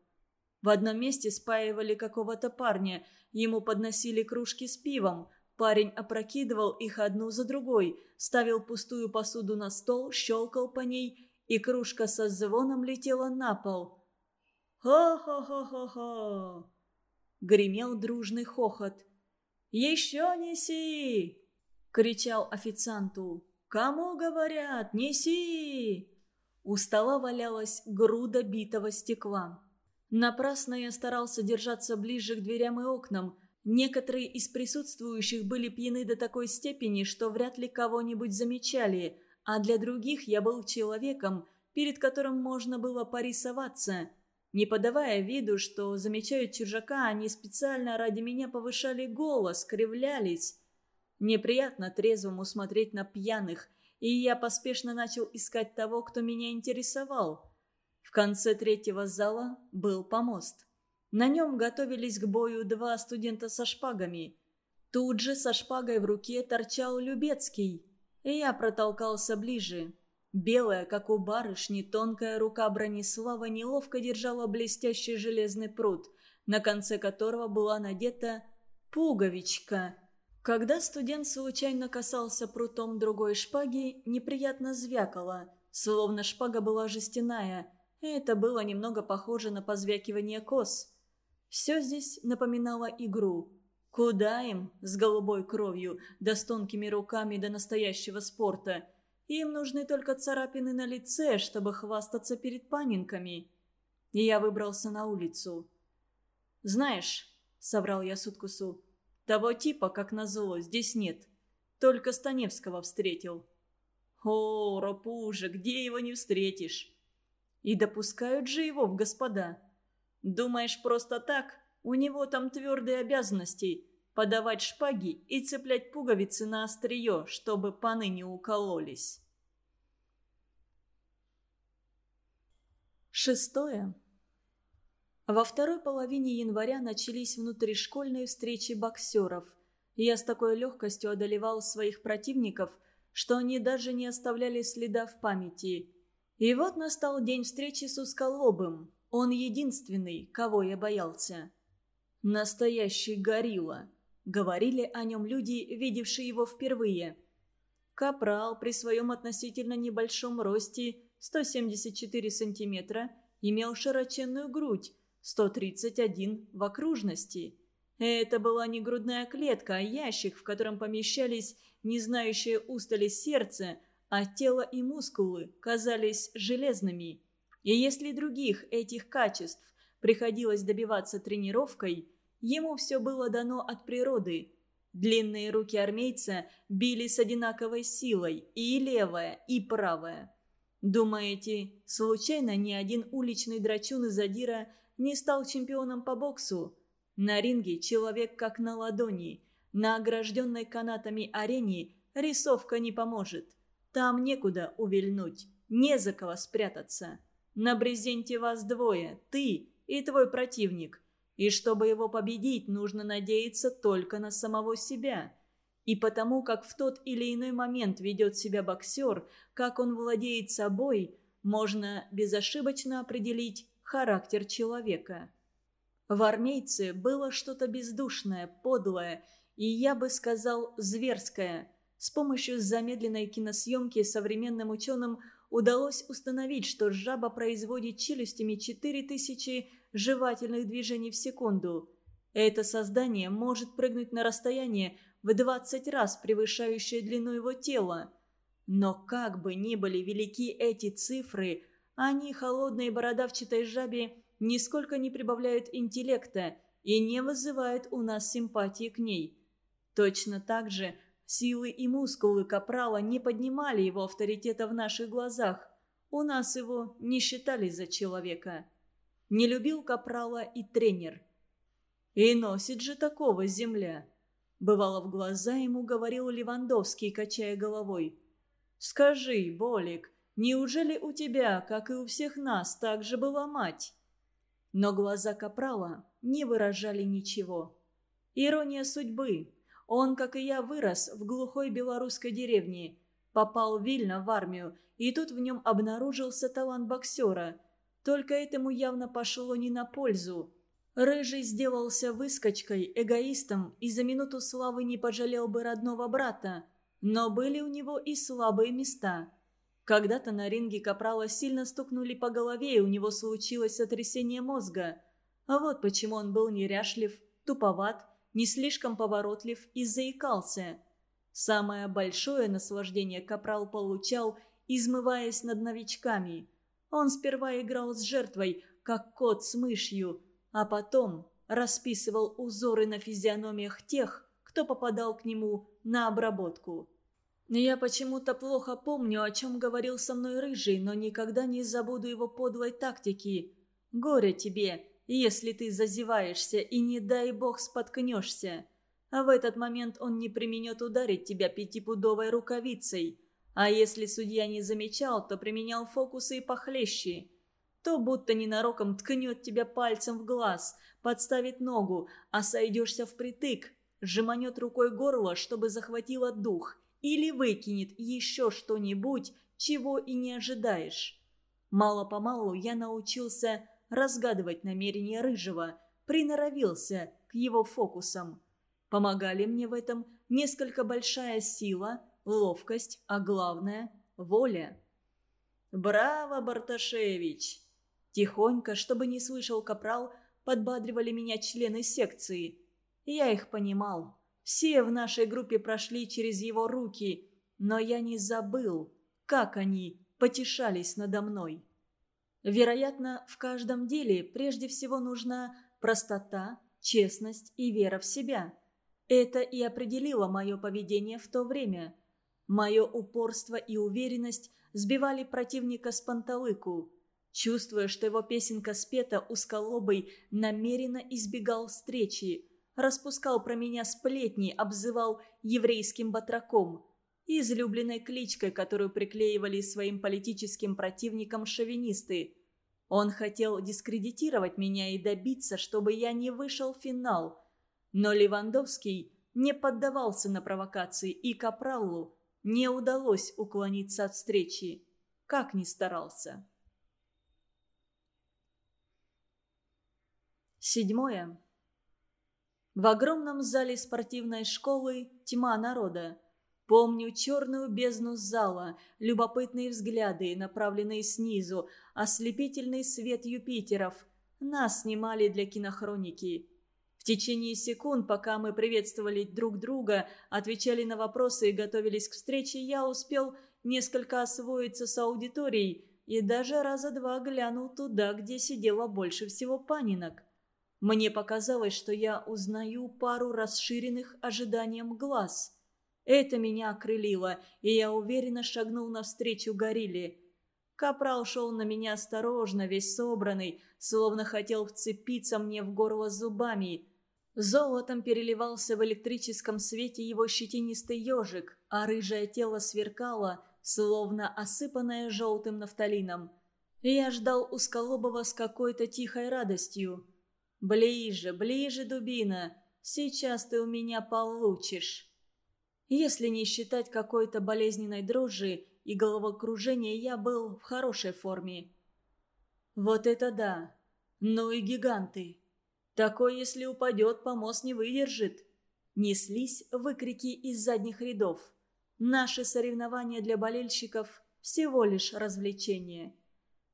В одном месте спаивали какого-то парня, ему подносили кружки с пивом. Парень опрокидывал их одну за другой, ставил пустую посуду на стол, щелкал по ней, и кружка со звоном летела на пол. «Хо-хо-хо-хо-хо!» Гремел дружный хохот. «Еще неси!» — кричал официанту. «Кому говорят? Неси!» У стола валялась груда битого стекла. Напрасно я старался держаться ближе к дверям и окнам. Некоторые из присутствующих были пьяны до такой степени, что вряд ли кого-нибудь замечали, а для других я был человеком, перед которым можно было порисоваться. Не подавая виду, что замечают чужака, они специально ради меня повышали голос, кривлялись. Неприятно трезвому смотреть на пьяных, и я поспешно начал искать того, кто меня интересовал конце третьего зала был помост. На нем готовились к бою два студента со шпагами. Тут же со шпагой в руке торчал Любецкий. И я протолкался ближе. Белая, как у барышни, тонкая рука Бронислава неловко держала блестящий железный пруд, на конце которого была надета пуговичка. Когда студент случайно касался прутом другой шпаги, неприятно звякало, словно шпага была жестяная – это было немного похоже на позвякивание кос. Все здесь напоминало игру. Куда им с голубой кровью, да с тонкими руками до настоящего спорта? Им нужны только царапины на лице, чтобы хвастаться перед панинками. И я выбрался на улицу. «Знаешь», — соврал я Суткусу, — «того типа, как назло, здесь нет. Только Станевского встретил». «О, Ропужа, где его не встретишь?» И допускают же его в господа. Думаешь, просто так? У него там твердые обязанности – подавать шпаги и цеплять пуговицы на острие, чтобы паны не укололись. Шестое. Во второй половине января начались внутришкольные встречи боксеров. Я с такой легкостью одолевал своих противников, что они даже не оставляли следа в памяти. И вот настал день встречи с Усколобым. Он единственный, кого я боялся. «Настоящий горилла», — говорили о нем люди, видевшие его впервые. Капрал при своем относительно небольшом росте 174 сантиметра имел широченную грудь, 131 в окружности. Это была не грудная клетка, а ящик, в котором помещались не знающие устали сердце, а тело и мускулы казались железными. И если других этих качеств приходилось добиваться тренировкой, ему все было дано от природы. Длинные руки армейца били с одинаковой силой, и левая, и правая. Думаете, случайно ни один уличный драчун из Адира не стал чемпионом по боксу? На ринге человек как на ладони. На огражденной канатами арене рисовка не поможет. Там некуда увильнуть, не за кого спрятаться. На брезенте вас двое, ты и твой противник. И чтобы его победить, нужно надеяться только на самого себя. И потому, как в тот или иной момент ведет себя боксер, как он владеет собой, можно безошибочно определить характер человека. В армейце было что-то бездушное, подлое и, я бы сказал, зверское. С помощью замедленной киносъемки современным ученым удалось установить, что жаба производит челюстями 4000 жевательных движений в секунду. Это создание может прыгнуть на расстояние в 20 раз превышающее длину его тела. Но как бы ни были велики эти цифры, они, холодные бородавчатой жабе, нисколько не прибавляют интеллекта и не вызывают у нас симпатии к ней. Точно так же силы и мускулы Капрала не поднимали его авторитета в наших глазах. У нас его не считали за человека. Не любил Капрала и тренер. «И носит же такого земля!» Бывало, в глаза ему говорил Левандовский, качая головой. «Скажи, Болик, неужели у тебя, как и у всех нас, так же была мать?» Но глаза Капрала не выражали ничего. Ирония судьбы. Он, как и я, вырос в глухой белорусской деревне, попал Вильно в армию, и тут в нем обнаружился талант боксера. Только этому явно пошло не на пользу. Рыжий сделался выскочкой, эгоистом и за минуту славы не пожалел бы родного брата. Но были у него и слабые места – когда-то на ринге Капрала сильно стукнули по голове, и у него случилось сотрясение мозга. А вот почему он был неряшлив, туповат, не слишком поворотлив и заикался. Самое большое наслаждение Капрал получал, измываясь над новичками. Он сперва играл с жертвой, как кот с мышью, а потом расписывал узоры на физиономиях тех, кто попадал к нему на обработку. Я почему-то плохо помню, о чем говорил со мной Рыжий, но никогда не забуду его подлой тактики. Горе тебе, если ты зазеваешься и, не дай бог, споткнешься. А в этот момент он не применет ударить тебя пятипудовой рукавицей. А если судья не замечал, то применял фокусы и похлеще. То будто ненароком ткнет тебя пальцем в глаз, подставит ногу, а сойдешься впритык, сжиманет рукой горло, чтобы захватило дух – или выкинет еще что-нибудь, чего и не ожидаешь. Мало-помалу я научился разгадывать намерения Рыжего, приноровился к его фокусам. Помогали мне в этом несколько большая сила, ловкость, а главное – воля. «Браво, Барташевич!» Тихонько, чтобы не слышал капрал, подбадривали меня члены секции. Я их понимал. Все в нашей группе прошли через его руки, но я не забыл, как они потешались надо мной. Вероятно, в каждом деле прежде всего нужна простота, честность и вера в себя. Это и определило мое поведение в то время. Мое упорство и уверенность сбивали противника с панталыку. Чувствуя, что его песенка спета, узколобый намеренно избегал встречи – распускал про меня сплетни, обзывал еврейским батраком, излюбленной кличкой, которую приклеивали своим политическим противникам шовинисты. Он хотел дискредитировать меня и добиться, чтобы я не вышел в финал. Но Левандовский не поддавался на провокации, и Капраллу не удалось уклониться от встречи, как ни старался. Седьмое. В огромном зале спортивной школы тьма народа. Помню черную бездну зала, любопытные взгляды, направленные снизу, ослепительный свет Юпитеров. Нас снимали для кинохроники. В течение секунд, пока мы приветствовали друг друга, отвечали на вопросы и готовились к встрече, я успел несколько освоиться с аудиторией и даже раза два глянул туда, где сидело больше всего панинок. Мне показалось, что я узнаю пару расширенных ожиданием глаз. Это меня окрылило, и я уверенно шагнул навстречу горилле. Капрал шел на меня осторожно, весь собранный, словно хотел вцепиться мне в горло зубами. Золотом переливался в электрическом свете его щетинистый ежик, а рыжее тело сверкало, словно осыпанное желтым нафталином. Я ждал узколобого с какой-то тихой радостью. «Ближе, ближе, дубина! Сейчас ты у меня получишь!» Если не считать какой-то болезненной дрожи и головокружения, я был в хорошей форме. Вот это да! Ну и гиганты! Такой, если упадет, помост не выдержит. Неслись выкрики из задних рядов. Наши соревнования для болельщиков – всего лишь развлечение.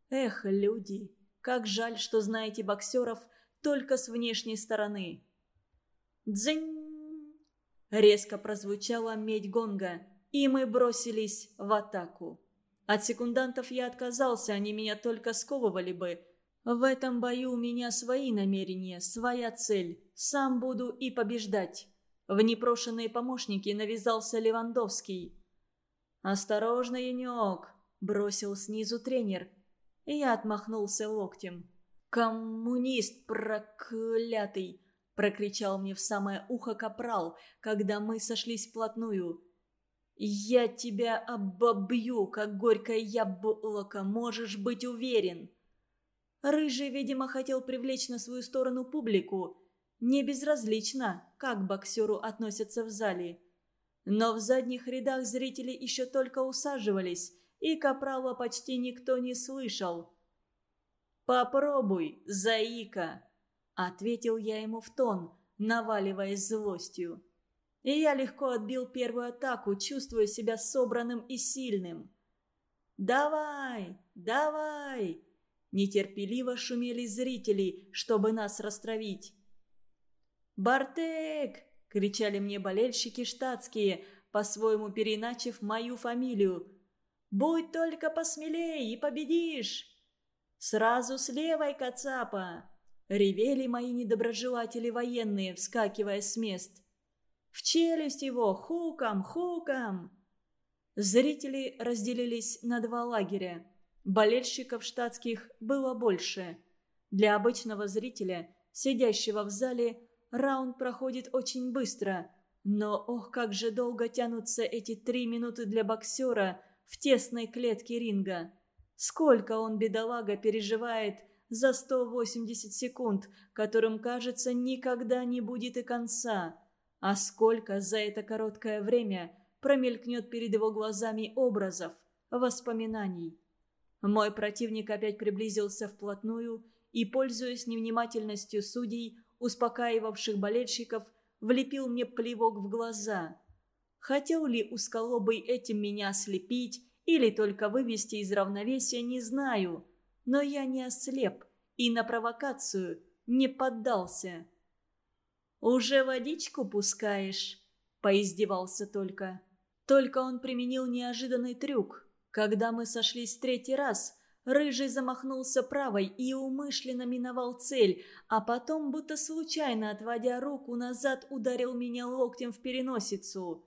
Эх, люди, как жаль, что знаете боксеров только с внешней стороны. Дзынь! Резко прозвучала медь гонга, и мы бросились в атаку. От секундантов я отказался, они меня только сковывали бы – в этом бою у меня свои намерения, своя цель. Сам буду и побеждать. В непрошенные помощники навязался Левандовский. «Осторожно, Янек!» – бросил снизу тренер. Я отмахнулся локтем. «Коммунист проклятый!» – прокричал мне в самое ухо капрал, когда мы сошлись вплотную. «Я тебя обобью, как горькое яблоко, можешь быть уверен!» Рыжий, видимо, хотел привлечь на свою сторону публику. Не безразлично, как боксеру относятся в зале. Но в задних рядах зрители еще только усаживались, и Капрала почти никто не слышал. «Попробуй, заика!» – ответил я ему в тон, наваливаясь злостью. И я легко отбил первую атаку, чувствуя себя собранным и сильным. «Давай! Давай!» Нетерпеливо шумели зрители, чтобы нас растравить. «Бартек!» – кричали мне болельщики штатские, по-своему переначив мою фамилию. «Будь только посмелей и победишь!» «Сразу с левой, Кацапа!» – ревели мои недоброжелатели военные, вскакивая с мест. «В челюсть его! Хуком! Хуком!» Зрители разделились на два лагеря. Болельщиков штатских было больше. Для обычного зрителя, сидящего в зале, раунд проходит очень быстро. Но ох, как же долго тянутся эти три минуты для боксера в тесной клетке ринга. Сколько он, бедолага, переживает за 180 секунд, которым, кажется, никогда не будет и конца. А сколько за это короткое время промелькнет перед его глазами образов, воспоминаний. Мой противник опять приблизился вплотную и, пользуясь невнимательностью судей, успокаивавших болельщиков, влепил мне плевок в глаза. Хотел ли усколобый этим меня ослепить или только вывести из равновесия, не знаю. Но я не ослеп и на провокацию не поддался. «Уже водичку пускаешь?» – поиздевался только. Только он применил неожиданный трюк – когда мы сошлись в третий раз, Рыжий замахнулся правой и умышленно миновал цель, а потом, будто случайно отводя руку назад, ударил меня локтем в переносицу.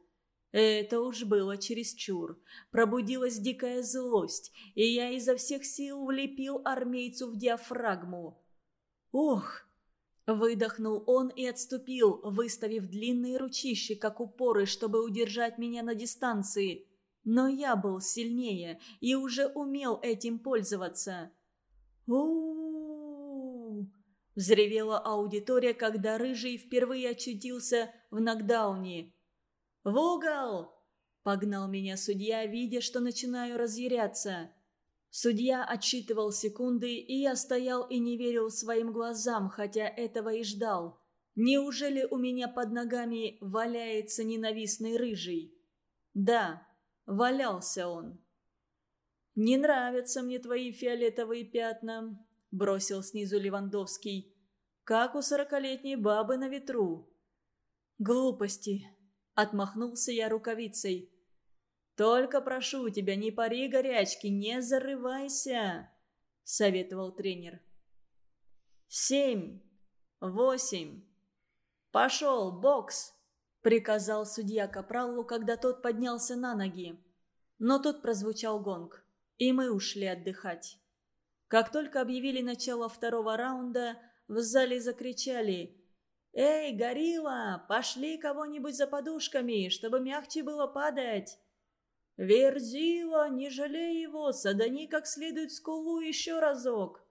Это уж было чересчур. Пробудилась дикая злость, и я изо всех сил влепил армейцу в диафрагму. «Ох!» Выдохнул он и отступил, выставив длинные ручищи, как упоры, чтобы удержать меня на дистанции. Но я был сильнее и уже умел этим пользоваться. у взревела аудитория, когда Рыжий впервые очутился в нокдауне. «В угол!» – погнал меня судья, видя, что начинаю разъяряться. Судья отсчитывал секунды, и я стоял и не верил своим глазам, хотя этого и ждал. Неужели у меня под ногами валяется ненавистный рыжий? Да, Валялся он. «Не нравятся мне твои фиолетовые пятна», – бросил снизу Левандовский. «Как у сорокалетней бабы на ветру». «Глупости», – отмахнулся я рукавицей. «Только прошу тебя, не пари горячки, не зарывайся», – советовал тренер. «Семь, восемь, пошел, бокс!» Приказал судья Капралу, когда тот поднялся на ноги. Но тут прозвучал гонг, и мы ушли отдыхать. Как только объявили начало второго раунда, в зале закричали «Эй, горилла, пошли кого-нибудь за подушками, чтобы мягче было падать!» «Верзила, не жалей его, садани как следует скулу еще разок!»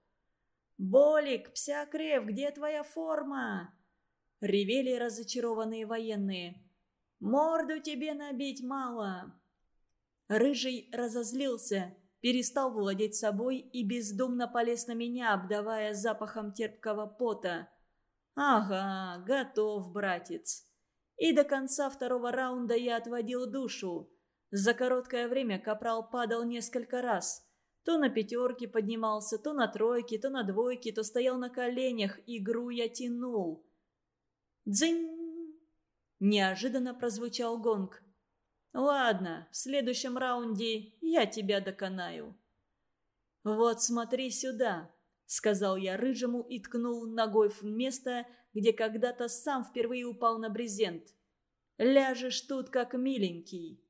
«Болик, псякрев, где твоя форма?» Ревели разочарованные военные. «Морду тебе набить мало!» Рыжий разозлился, перестал владеть собой и бездумно полез на меня, обдавая запахом терпкого пота. «Ага, готов, братец!» И до конца второго раунда я отводил душу. За короткое время капрал падал несколько раз. То на пятерке поднимался, то на тройке, то на двойке, то стоял на коленях. Игру я тянул. «Дзынь!» Неожиданно прозвучал гонг. «Ладно, в следующем раунде я тебя доконаю». «Вот смотри сюда», — сказал я рыжему и ткнул ногой в место, где когда-то сам впервые упал на брезент. «Ляжешь тут, как миленький».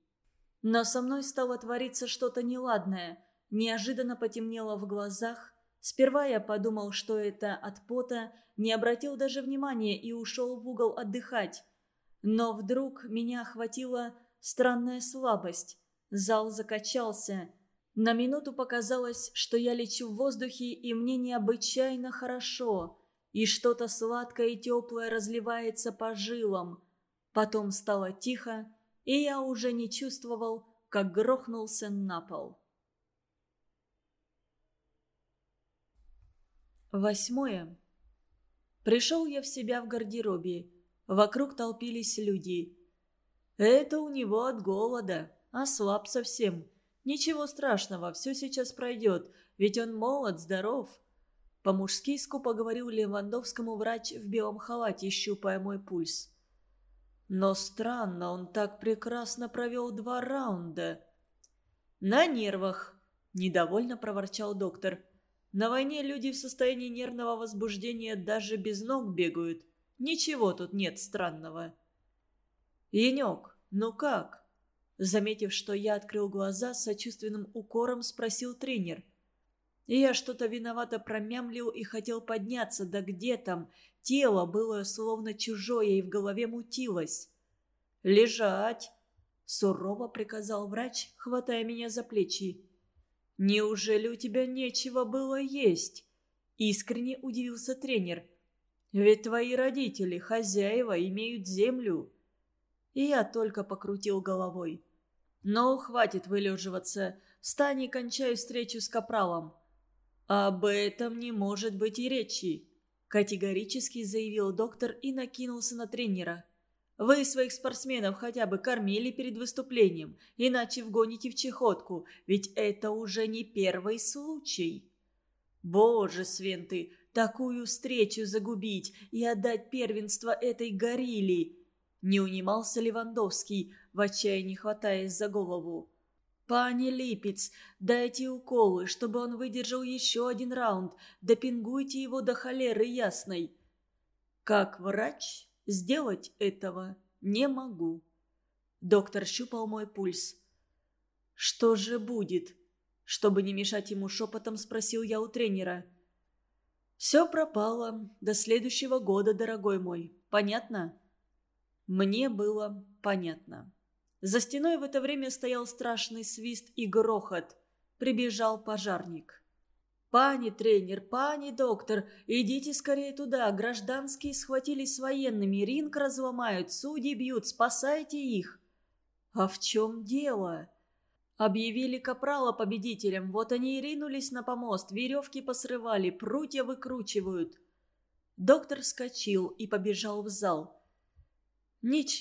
Но со мной стало твориться что-то неладное. Неожиданно потемнело в глазах. Сперва я подумал, что это от пота, не обратил даже внимания и ушел в угол отдыхать. Но вдруг меня охватила странная слабость. Зал закачался. На минуту показалось, что я лечу в воздухе, и мне необычайно хорошо, и что-то сладкое и теплое разливается по жилам. Потом стало тихо, и я уже не чувствовал, как грохнулся на пол. Восьмое. Пришел я в себя в гардеробе. Вокруг толпились люди. Это у него от голода. Ослаб совсем. Ничего страшного, все сейчас пройдет, ведь он молод, здоров. По-мужски скупо говорил Левандовскому врач в белом халате, щупая мой пульс. Но странно, он так прекрасно провел два раунда. «На нервах», – недовольно проворчал доктор. «На войне люди в состоянии нервного возбуждения даже без ног бегают. Ничего тут нет странного». «Янек, ну как?» Заметив, что я открыл глаза, с сочувственным укором спросил тренер. Я что-то виновато промямлил и хотел подняться, да где там? Тело было словно чужое и в голове мутилось. «Лежать!» – сурово приказал врач, хватая меня за плечи. «Неужели у тебя нечего было есть?» – искренне удивился тренер. «Ведь твои родители, хозяева, имеют землю». И я только покрутил головой. «Ну, хватит вылеживаться. Встань и кончай встречу с капралом». «Об этом не может быть и речи», – категорически заявил доктор и накинулся на тренера. «Вы своих спортсменов хотя бы кормили перед выступлением, иначе вгоните в чехотку, ведь это уже не первый случай». «Боже, Свен, такую встречу загубить и отдать первенство этой горилле!» Не унимался Левандовский, в отчаянии хватаясь за голову. «Пани Липец, дайте уколы, чтобы он выдержал еще один раунд. Допингуйте его до холеры ясной». «Как врач сделать этого не могу». Доктор щупал мой пульс. «Что же будет?» Чтобы не мешать ему шепотом, спросил я у тренера. «Все пропало. До следующего года, дорогой мой. Понятно?» Мне было понятно. За стеной в это время стоял страшный свист и грохот. Прибежал пожарник. «Пани тренер, пани доктор, идите скорее туда. Гражданские схватились с военными, ринг разломают, судьи бьют, спасайте их». «А в чем дело?» Объявили Капрала победителем, вот они и ринулись на помост, веревки посрывали, прутья выкручивают. Доктор вскочил и побежал в зал. «Ничего».